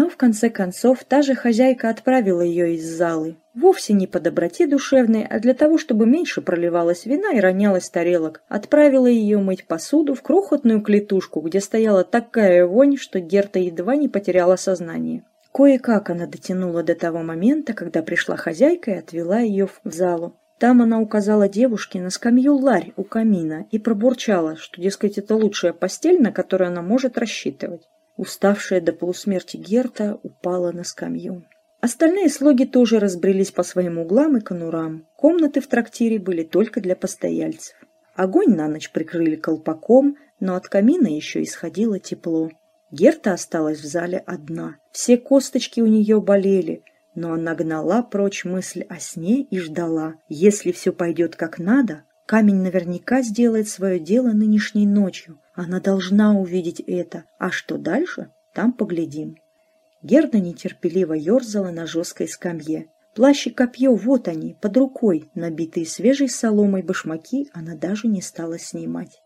Но в конце концов та же хозяйка отправила ее из залы. Вовсе не по доброте душевной, а для того, чтобы меньше проливалась вина и ронялась тарелок. Отправила ее мыть посуду в крохотную клетушку, где стояла такая вонь, что Герта едва не потеряла сознание. Кое-как она дотянула до того момента, когда пришла хозяйка и отвела ее в залу. Там она указала девушке на скамью ларь у камина и пробурчала, что, дескать, это лучшая постель, на которую она может рассчитывать. Уставшая до полусмерти Герта упала на скамью. Остальные слуги тоже разбрелись по своим углам и конурам. Комнаты в трактире были только для постояльцев. Огонь на ночь прикрыли колпаком, но от камина еще исходило тепло. Герта осталась в зале одна. Все косточки у нее болели, но она гнала прочь мысль о сне и ждала. Если все пойдет как надо, камень наверняка сделает свое дело нынешней ночью. Она должна увидеть это. А что дальше, там поглядим. Герда нетерпеливо ерзала на жесткой скамье. Плащ и копье, вот они, под рукой, набитые свежей соломой башмаки, она даже не стала снимать.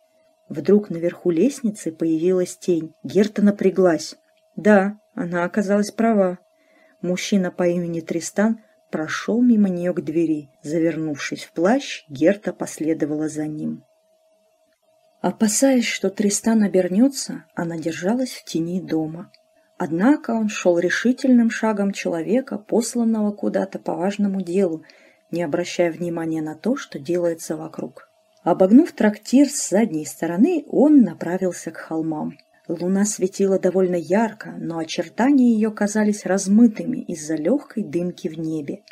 Вдруг наверху лестницы появилась тень. Герта напряглась. Да, она оказалась права. Мужчина по имени Тристан прошел мимо нее к двери. Завернувшись в плащ, Герта последовала за ним. Опасаясь, что Тристан обернется, она держалась в тени дома. Однако он шел решительным шагом человека, посланного куда-то по важному делу, не обращая внимания на то, что делается вокруг. Обогнув трактир с задней стороны, он направился к холмам. Луна светила довольно ярко, но очертания ее казались размытыми из-за легкой дымки в небе.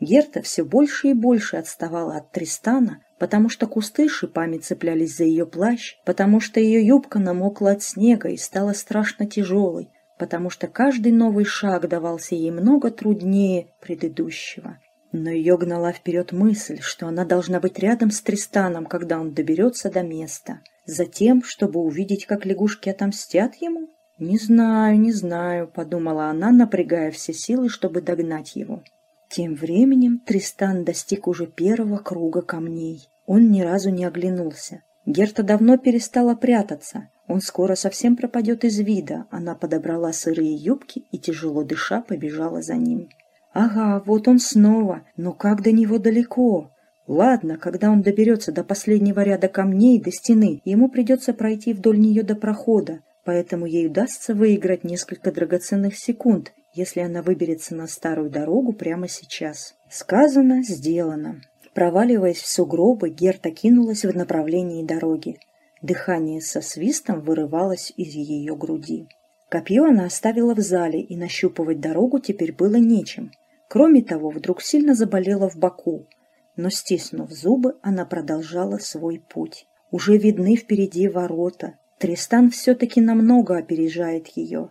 Герта все больше и больше отставала от Тристана, потому что кусты шипами цеплялись за ее плащ, потому что ее юбка намокла от снега и стала страшно тяжелой, потому что каждый новый шаг давался ей много труднее предыдущего. Но ее гнала вперед мысль, что она должна быть рядом с Тристаном, когда он доберется до места. Затем, чтобы увидеть, как лягушки отомстят ему? «Не знаю, не знаю», — подумала она, напрягая все силы, чтобы догнать его. Тем временем Тристан достиг уже первого круга камней. Он ни разу не оглянулся. Герта давно перестала прятаться. Он скоро совсем пропадет из вида. Она подобрала сырые юбки и, тяжело дыша, побежала за ним. Ага, вот он снова, но как до него далеко? Ладно, когда он доберется до последнего ряда камней, до стены, ему придется пройти вдоль нее до прохода, поэтому ей удастся выиграть несколько драгоценных секунд, если она выберется на старую дорогу прямо сейчас. Сказано, сделано. Проваливаясь в сугробы, Герта кинулась в направлении дороги. Дыхание со свистом вырывалось из ее груди. Копье она оставила в зале, и нащупывать дорогу теперь было нечем. Кроме того, вдруг сильно заболела в боку. Но, стиснув зубы, она продолжала свой путь. Уже видны впереди ворота. Тристан все-таки намного опережает ее.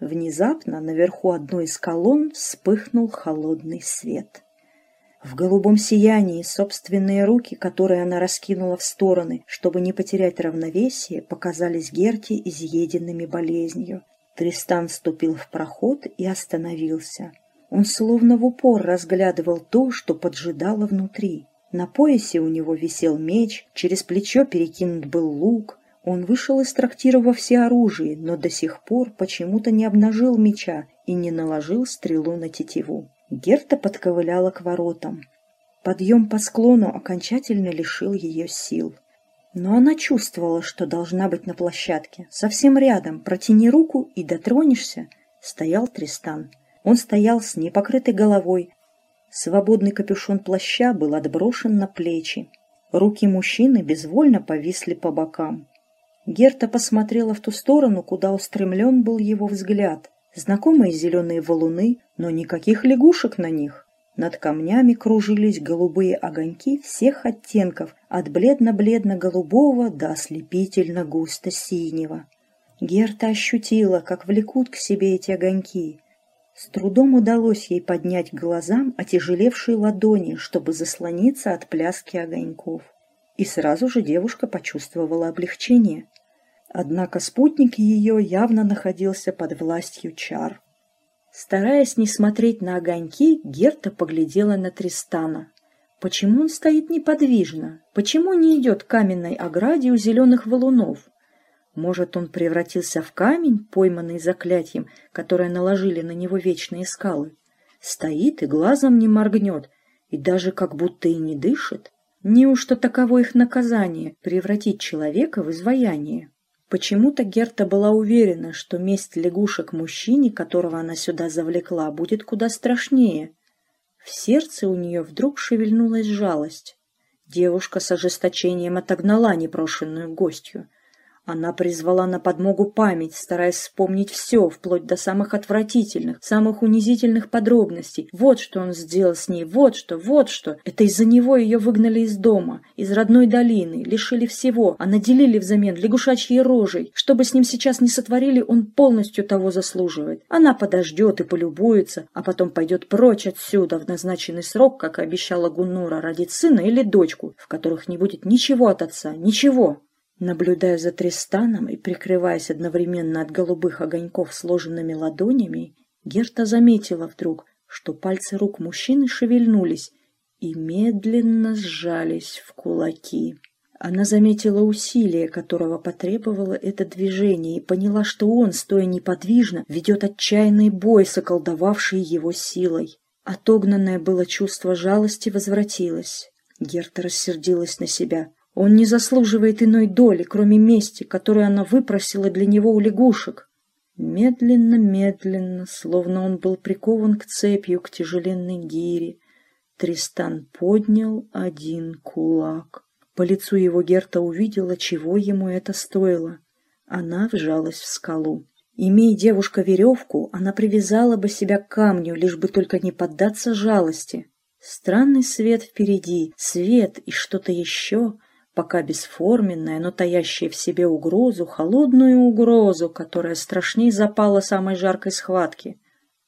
Внезапно наверху одной из колонн вспыхнул холодный свет. В голубом сиянии собственные руки, которые она раскинула в стороны, чтобы не потерять равновесие, показались Герте изъеденными болезнью. Тристан вступил в проход и остановился. Он словно в упор разглядывал то, что поджидало внутри. На поясе у него висел меч, через плечо перекинут был лук. Он вышел из трактира во всеоружии, но до сих пор почему-то не обнажил меча и не наложил стрелу на тетиву. Герта подковыляла к воротам. Подъем по склону окончательно лишил ее сил. Но она чувствовала, что должна быть на площадке. Совсем рядом, протяни руку и дотронешься, стоял Тристан. Он стоял с непокрытой головой. Свободный капюшон плаща был отброшен на плечи. Руки мужчины безвольно повисли по бокам. Герта посмотрела в ту сторону, куда устремлен был его взгляд. Знакомые зеленые валуны, но никаких лягушек на них. Над камнями кружились голубые огоньки всех оттенков, от бледно-бледно-голубого до ослепительно-густо-синего. Герта ощутила, как влекут к себе эти огоньки. С трудом удалось ей поднять глазам отяжелевшие ладони, чтобы заслониться от пляски огоньков. И сразу же девушка почувствовала облегчение – Однако спутник ее явно находился под властью чар. Стараясь не смотреть на огоньки, Герта поглядела на Тристана. Почему он стоит неподвижно? Почему не идет к каменной ограде у зеленых валунов? Может, он превратился в камень, пойманный заклятием, которое наложили на него вечные скалы? Стоит и глазом не моргнет, и даже как будто и не дышит? Неужто таково их наказание — превратить человека в изваяние? Почему-то Герта была уверена, что месть лягушек мужчине, которого она сюда завлекла, будет куда страшнее. В сердце у нее вдруг шевельнулась жалость. Девушка с ожесточением отогнала непрошенную гостью — она призвала на подмогу память, стараясь вспомнить все, вплоть до самых отвратительных, самых унизительных подробностей. Вот что он сделал с ней, вот что, вот что. Это из-за него ее выгнали из дома, из родной долины, лишили всего, а наделили взамен лягушачьей рожей. Что бы с ним сейчас не сотворили, он полностью того заслуживает. Она подождет и полюбуется, а потом пойдет прочь отсюда в назначенный срок, как обещала Гуннура, родить сына или дочку, в которых не будет ничего от отца, ничего. Наблюдая за Тристаном и прикрываясь одновременно от голубых огоньков сложенными ладонями, Герта заметила вдруг, что пальцы рук мужчины шевельнулись и медленно сжались в кулаки. Она заметила усилие, которого потребовало это движение, и поняла, что он, стоя неподвижно, ведет отчаянный бой с околдовавшей его силой. Отогнанное было чувство жалости возвратилось. Герта рассердилась на себя. Он не заслуживает иной доли, кроме мести, которую она выпросила для него у лягушек. Медленно, медленно, словно он был прикован к цепью к тяжеленной гире, Тристан поднял один кулак. По лицу его Герта увидела, чего ему это стоило. Она вжалась в скалу. Имея девушка веревку, она привязала бы себя к камню, лишь бы только не поддаться жалости. Странный свет впереди, свет и что-то еще — пока бесформенная, но таящая в себе угрозу, холодную угрозу, которая страшней запала самой жаркой схватки.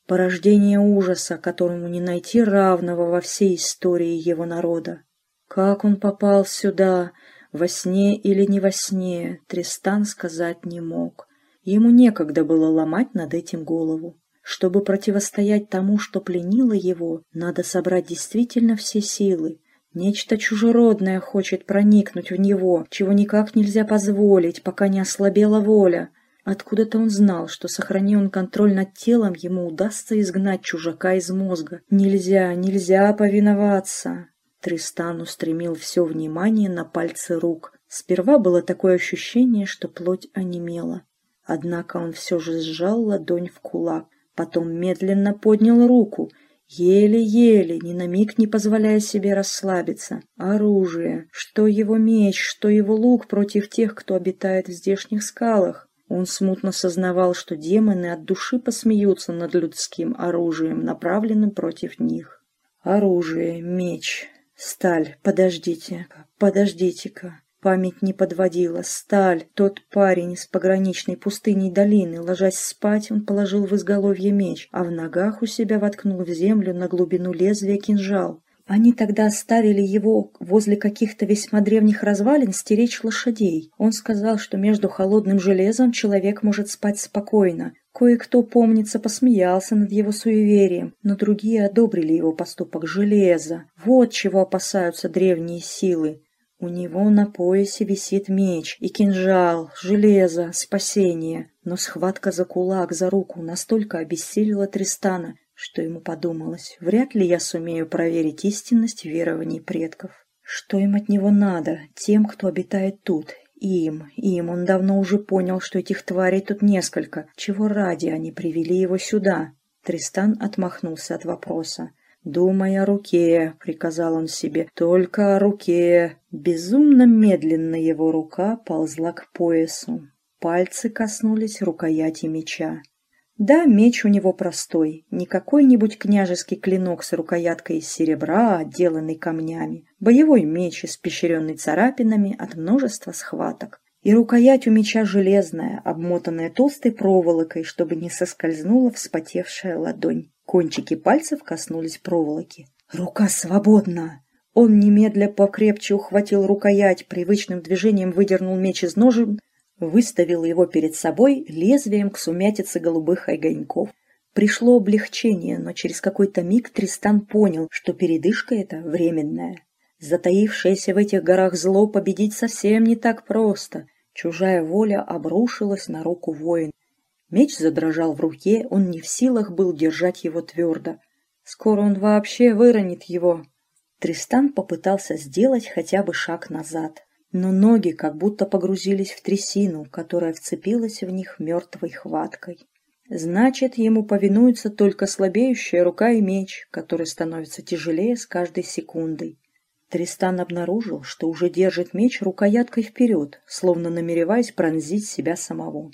Порождение ужаса, которому не найти равного во всей истории его народа. Как он попал сюда, во сне или не во сне, Тристан сказать не мог. Ему некогда было ломать над этим голову. Чтобы противостоять тому, что пленило его, надо собрать действительно все силы, Нечто чужеродное хочет проникнуть в него, чего никак нельзя позволить, пока не ослабела воля. Откуда-то он знал, что, сохрани он контроль над телом, ему удастся изгнать чужака из мозга. Нельзя, нельзя повиноваться. Тристан устремил все внимание на пальцы рук. Сперва было такое ощущение, что плоть онемела. Однако он все же сжал ладонь в кулак, потом медленно поднял руку — Еле-еле, ни на миг не позволяя себе расслабиться. Оружие, что его меч, что его лук против тех, кто обитает в здешних скалах. Он смутно сознавал, что демоны от души посмеются над людским оружием, направленным против них. Оружие, меч, сталь, подождите, подождите-ка. Память не подводила. Сталь, тот парень из пограничной пустыней долины. Ложась спать, он положил в изголовье меч, а в ногах у себя воткнул в землю на глубину лезвия кинжал. Они тогда оставили его возле каких-то весьма древних развалин стеречь лошадей. Он сказал, что между холодным железом человек может спать спокойно. Кое-кто, помнится, посмеялся над его суеверием, но другие одобрили его поступок железа. Вот чего опасаются древние силы. У него на поясе висит меч и кинжал, железо, спасение. Но схватка за кулак, за руку настолько обессилила Тристана, что ему подумалось, вряд ли я сумею проверить истинность верований предков. Что им от него надо, тем, кто обитает тут? Им, им, он давно уже понял, что этих тварей тут несколько. Чего ради они привели его сюда? Тристан отмахнулся от вопроса. «Думай о руке», — приказал он себе, — «только о руке». Безумно медленно его рука ползла к поясу. Пальцы коснулись рукояти меча. Да, меч у него простой, не какой-нибудь княжеский клинок с рукояткой из серебра, отделанный камнями. Боевой меч, испещренный царапинами от множества схваток. И рукоять у меча железная, обмотанная толстой проволокой, чтобы не соскользнула вспотевшая ладонь. Кончики пальцев коснулись проволоки. «Рука свободна!» Он немедля покрепче ухватил рукоять, привычным движением выдернул меч из ножен, выставил его перед собой лезвием к сумятице голубых огоньков. Пришло облегчение, но через какой-то миг Тристан понял, что передышка эта временная. Затаившееся в этих горах зло победить совсем не так просто. Чужая воля обрушилась на руку воина. Меч задрожал в руке, он не в силах был держать его твердо. Скоро он вообще выронит его. Тристан попытался сделать хотя бы шаг назад, но ноги как будто погрузились в трясину, которая вцепилась в них мертвой хваткой. Значит, ему повинуется только слабеющая рука и меч, который становится тяжелее с каждой секундой. Тристан обнаружил, что уже держит меч рукояткой вперед, словно намереваясь пронзить себя самого.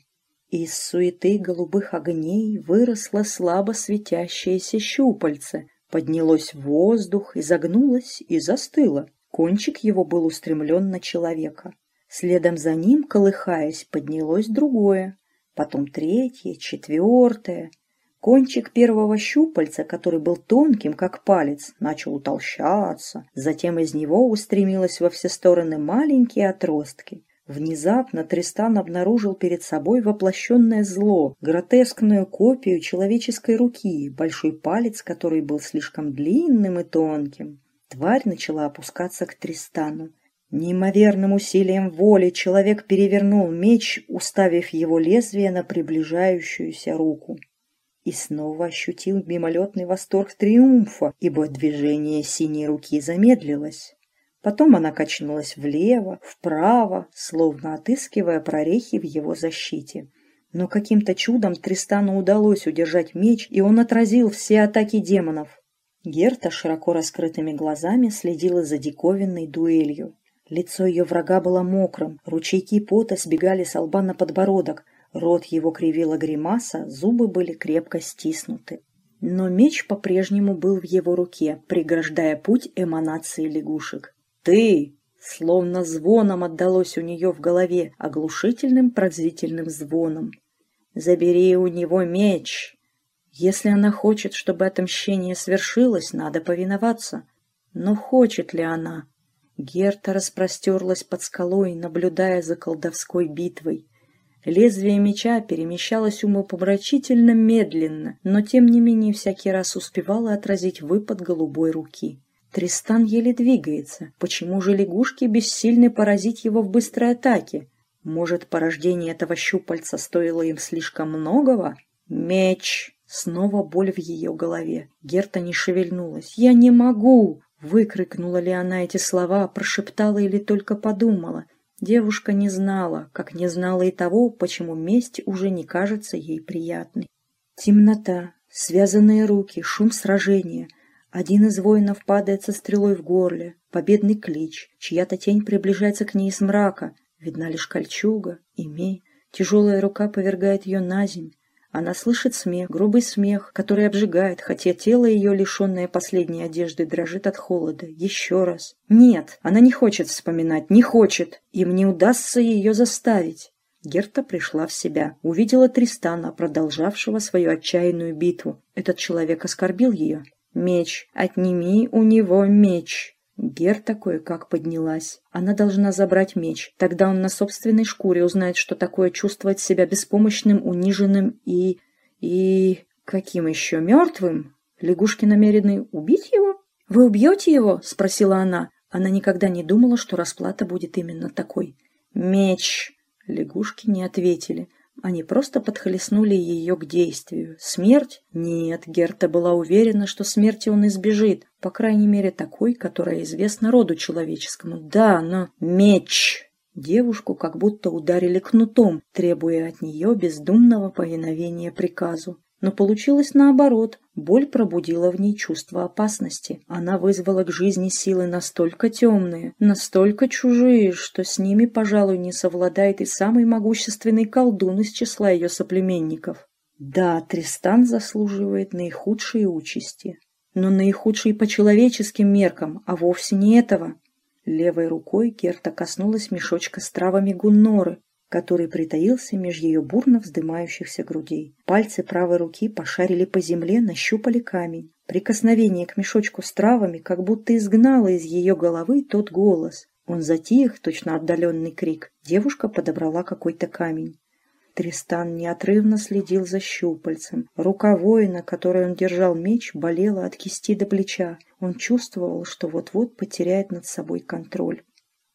Из суеты голубых огней выросло слабо светящееся щупальце, поднялось в воздух, изогнулось и застыло. Кончик его был устремлен на человека. Следом за ним, колыхаясь, поднялось другое, потом третье, четвертое. Кончик первого щупальца, который был тонким, как палец, начал утолщаться. Затем из него устремилось во все стороны маленькие отростки. Внезапно Тристан обнаружил перед собой воплощенное зло, гротескную копию человеческой руки, большой палец, который был слишком длинным и тонким. Тварь начала опускаться к Тристану. Неимоверным усилием воли человек перевернул меч, уставив его лезвие на приближающуюся руку. И снова ощутил мимолетный восторг триумфа, ибо движение синей руки замедлилось. Потом она качнулась влево, вправо, словно отыскивая прорехи в его защите. Но каким-то чудом Тристану удалось удержать меч, и он отразил все атаки демонов. Герта широко раскрытыми глазами следила за диковинной дуэлью. Лицо ее врага было мокрым, ручейки пота сбегали с лба на подбородок, рот его кривила гримаса, зубы были крепко стиснуты. Но меч по-прежнему был в его руке, преграждая путь эманации лягушек. «Ты!» Словно звоном отдалось у нее в голове, оглушительным пронзительным звоном. «Забери у него меч!» Если она хочет, чтобы отомщение свершилось, надо повиноваться. Но хочет ли она? Герта распростерлась под скалой, наблюдая за колдовской битвой. Лезвие меча перемещалось умопомрачительно медленно, но тем не менее всякий раз успевало отразить выпад голубой руки. Тристан еле двигается. Почему же лягушки бессильны поразить его в быстрой атаке? Может, порождение этого щупальца стоило им слишком многого? Меч! Снова боль в ее голове. Герта не шевельнулась. «Я не могу!» Выкрикнула ли она эти слова, прошептала или только подумала? Девушка не знала, как не знала и того, почему месть уже не кажется ей приятной. Темнота, связанные руки, шум сражения — один из воинов падает со стрелой в горле, победный клич, чья-то тень приближается к ней из мрака, видна лишь кольчуга, имей, тяжелая рука повергает ее на земь. Она слышит смех, грубый смех, который обжигает, хотя тело ее, лишенное последней одежды, дрожит от холода. Еще раз. Нет, она не хочет вспоминать, не хочет. Им не удастся ее заставить. Герта пришла в себя, увидела Тристана, продолжавшего свою отчаянную битву. Этот человек оскорбил ее, Меч, отними у него меч. Герта кое-как поднялась. Она должна забрать меч. Тогда он на собственной шкуре узнает, что такое чувствовать себя беспомощным, униженным и... и... каким еще? Мертвым? Лягушки намерены убить его? «Вы убьете его?» — спросила она. Она никогда не думала, что расплата будет именно такой. «Меч!» Лягушки не ответили. Они просто подхлестнули ее к действию. Смерть? Нет, Герта была уверена, что смерти он избежит, по крайней мере такой, которая известна роду человеческому. Да, но меч! Девушку как будто ударили кнутом, требуя от нее бездумного повиновения приказу. Но получилось наоборот. Боль пробудила в ней чувство опасности. Она вызвала к жизни силы настолько темные, настолько чужие, что с ними, пожалуй, не совладает и самый могущественный колдун из числа ее соплеменников. Да, Тристан заслуживает наихудшей участи. Но наихудшей по человеческим меркам, а вовсе не этого. Левой рукой Керта коснулась мешочка с травами гунноры, который притаился меж ее бурно вздымающихся грудей. Пальцы правой руки пошарили по земле, нащупали камень. Прикосновение к мешочку с травами как будто изгнало из ее головы тот голос. Он затих, точно отдаленный крик. Девушка подобрала какой-то камень. Тристан неотрывно следил за щупальцем. Рука воина, которой он держал меч, болела от кисти до плеча. Он чувствовал, что вот-вот потеряет над собой контроль.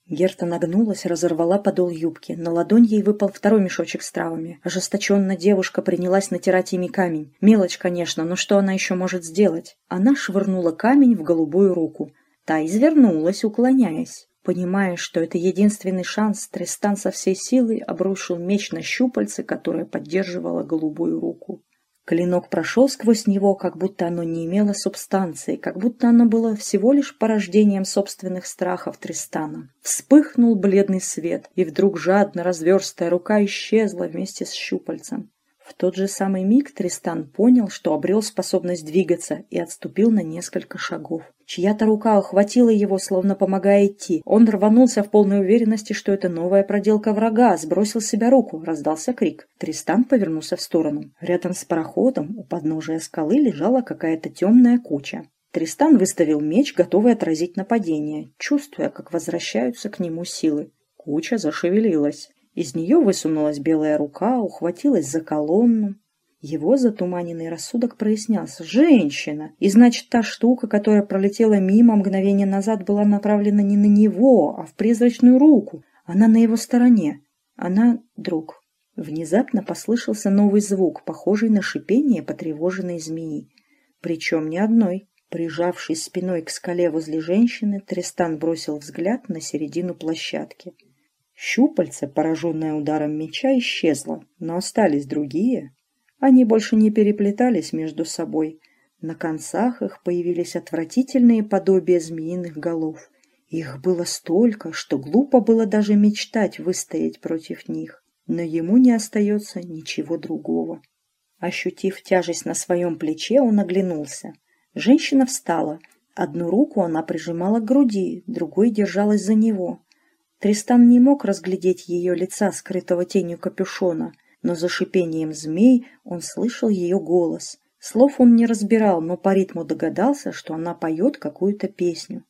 Герта нагнулась, разорвала подол юбки. На ладонь ей выпал второй мешочек с травами. Ожесточенно девушка принялась натирать ими камень. Мелочь, конечно, но что она еще может сделать? Она швырнула камень в голубую руку. Та извернулась, уклоняясь. Понимая, что это единственный шанс, Тристан со всей силой обрушил меч на щупальце, которое поддерживало голубую руку. Клинок прошел сквозь него, как будто оно не имело субстанции, как будто оно было всего лишь порождением собственных страхов Тристана. Вспыхнул бледный свет, и вдруг жадно разверстая рука исчезла вместе с щупальцем. В тот же самый миг Тристан понял, что обрел способность двигаться и отступил на несколько шагов. Чья-то рука охватила его, словно помогая идти. Он рванулся в полной уверенности, что это новая проделка врага, сбросил с себя руку, раздался крик. Тристан повернулся в сторону. Рядом с пароходом у подножия скалы лежала какая-то темная куча. Тристан выставил меч, готовый отразить нападение, чувствуя, как возвращаются к нему силы. Куча зашевелилась. Из нее высунулась белая рука, ухватилась за колонну. Его затуманенный рассудок прояснялся. Женщина! И значит, та штука, которая пролетела мимо мгновение назад, была направлена не на него, а в призрачную руку. Она на его стороне. Она друг. Внезапно послышался новый звук, похожий на шипение потревоженной змеи. Причем не одной. Прижавшись спиной к скале возле женщины, Тристан бросил взгляд на середину площадки. Щупальце, пораженное ударом меча, исчезло, но остались другие. Они больше не переплетались между собой. На концах их появились отвратительные подобия змеиных голов. Их было столько, что глупо было даже мечтать выстоять против них. Но ему не остается ничего другого. Ощутив тяжесть на своем плече, он оглянулся. Женщина встала. Одну руку она прижимала к груди, другой держалась за него. Тристан не мог разглядеть ее лица, скрытого тенью капюшона, но за шипением змей он слышал ее голос. Слов он не разбирал, но по ритму догадался, что она поет какую-то песню.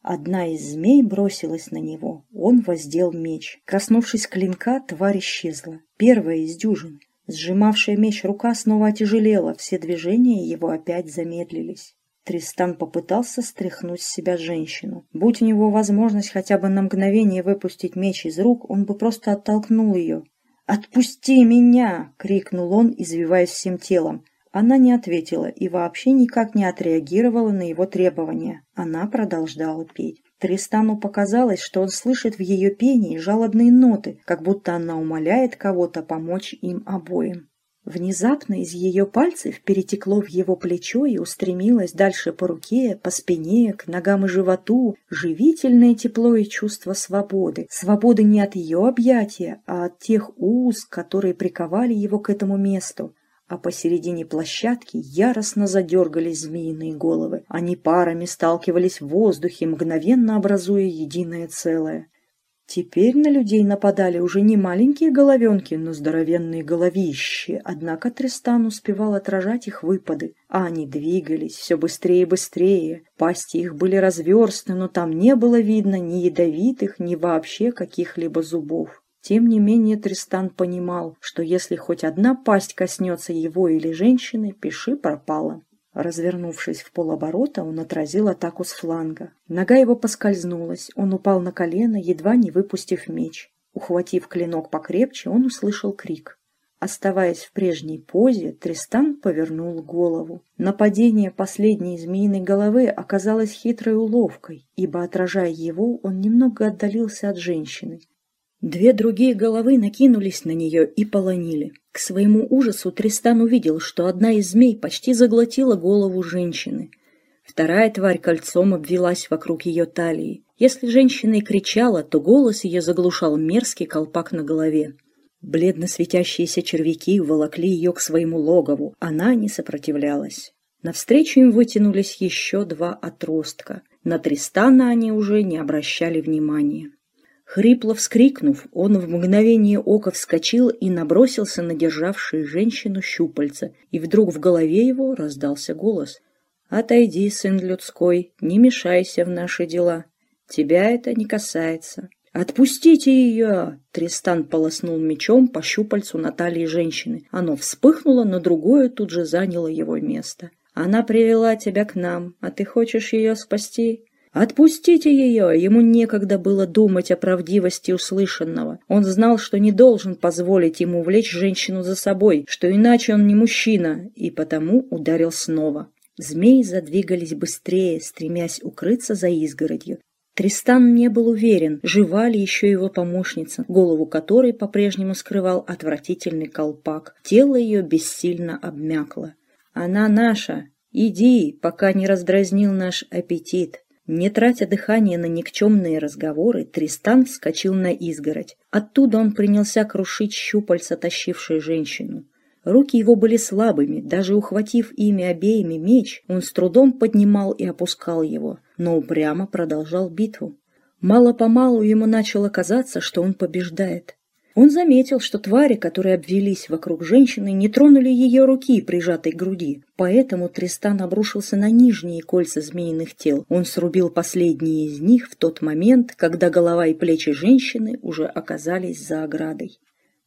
Одна из змей бросилась на него. Он воздел меч. Коснувшись клинка, тварь исчезла. Первая из дюжин. Сжимавшая меч рука снова отяжелела, все движения его опять замедлились. Тристан попытался стряхнуть с себя женщину. Будь у него возможность хотя бы на мгновение выпустить меч из рук, он бы просто оттолкнул ее. «Отпусти меня!» — крикнул он, извиваясь всем телом. Она не ответила и вообще никак не отреагировала на его требования. Она продолжала петь. Тристану показалось, что он слышит в ее пении жалобные ноты, как будто она умоляет кого-то помочь им обоим. Внезапно из ее пальцев перетекло в его плечо и устремилось дальше по руке, по спине, к ногам и животу, живительное тепло и чувство свободы. Свободы не от ее объятия, а от тех уз, которые приковали его к этому месту. А посередине площадки яростно задергались змеиные головы. Они парами сталкивались в воздухе, мгновенно образуя единое целое. Теперь на людей нападали уже не маленькие головенки, но здоровенные головищи, однако Тристан успевал отражать их выпады, а они двигались все быстрее и быстрее. Пасти их были разверсты, но там не было видно ни ядовитых, ни вообще каких-либо зубов. Тем не менее Тристан понимал, что если хоть одна пасть коснется его или женщины, пиши пропало. Развернувшись в полоборота, он отразил атаку с фланга. Нога его поскользнулась, он упал на колено, едва не выпустив меч. Ухватив клинок покрепче, он услышал крик. Оставаясь в прежней позе, Тристан повернул голову. Нападение последней змеиной головы оказалось хитрой уловкой, ибо, отражая его, он немного отдалился от женщины. Две другие головы накинулись на нее и полонили. К своему ужасу Тристан увидел, что одна из змей почти заглотила голову женщины. Вторая тварь кольцом обвелась вокруг ее талии. Если женщина и кричала, то голос ее заглушал мерзкий колпак на голове. Бледно светящиеся червяки волокли ее к своему логову. Она не сопротивлялась. Навстречу им вытянулись еще два отростка. На Тристана они уже не обращали внимания. Хрипло вскрикнув, он в мгновение ока вскочил и набросился на державшие женщину щупальца, и вдруг в голове его раздался голос. «Отойди, сын людской, не мешайся в наши дела. Тебя это не касается». «Отпустите ее!» Тристан полоснул мечом по щупальцу Натальи женщины. Оно вспыхнуло, но другое тут же заняло его место. «Она привела тебя к нам, а ты хочешь ее спасти?» «Отпустите ее!» Ему некогда было думать о правдивости услышанного. Он знал, что не должен позволить ему увлечь женщину за собой, что иначе он не мужчина, и потому ударил снова. Змеи задвигались быстрее, стремясь укрыться за изгородью. Тристан не был уверен, жива ли еще его помощница, голову которой по-прежнему скрывал отвратительный колпак. Тело ее бессильно обмякло. «Она наша! Иди, пока не раздразнил наш аппетит!» Не тратя дыхание на никчемные разговоры, Тристан вскочил на изгородь. Оттуда он принялся крушить щупальца, тащившие женщину. Руки его были слабыми, даже ухватив ими обеими меч, он с трудом поднимал и опускал его, но упрямо продолжал битву. Мало-помалу ему начало казаться, что он побеждает. Он заметил, что твари, которые обвелись вокруг женщины, не тронули ее руки, прижатой к груди. Поэтому Тристан обрушился на нижние кольца змеиных тел. Он срубил последние из них в тот момент, когда голова и плечи женщины уже оказались за оградой.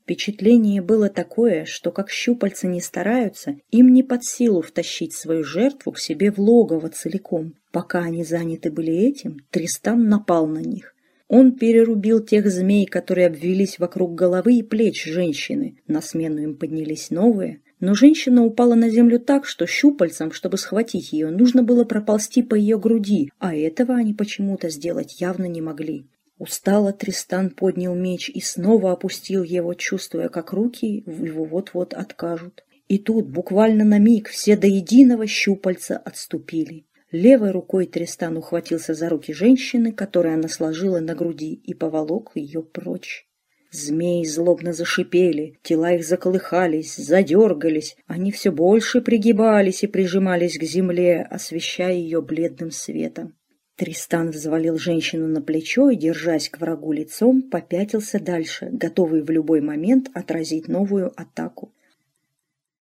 Впечатление было такое, что как щупальца не стараются, им не под силу втащить свою жертву к себе в логово целиком. Пока они заняты были этим, Тристан напал на них. Он перерубил тех змей, которые обвелись вокруг головы и плеч женщины. На смену им поднялись новые. Но женщина упала на землю так, что щупальцам, чтобы схватить ее, нужно было проползти по ее груди, а этого они почему-то сделать явно не могли. Устало Тристан поднял меч и снова опустил его, чувствуя, как руки его вот-вот откажут. И тут, буквально на миг, все до единого щупальца отступили. Левой рукой Тристан ухватился за руки женщины, которую она сложила на груди, и поволок ее прочь. Змеи злобно зашипели, тела их заколыхались, задергались, они все больше пригибались и прижимались к земле, освещая ее бледным светом. Тристан взвалил женщину на плечо и, держась к врагу лицом, попятился дальше, готовый в любой момент отразить новую атаку.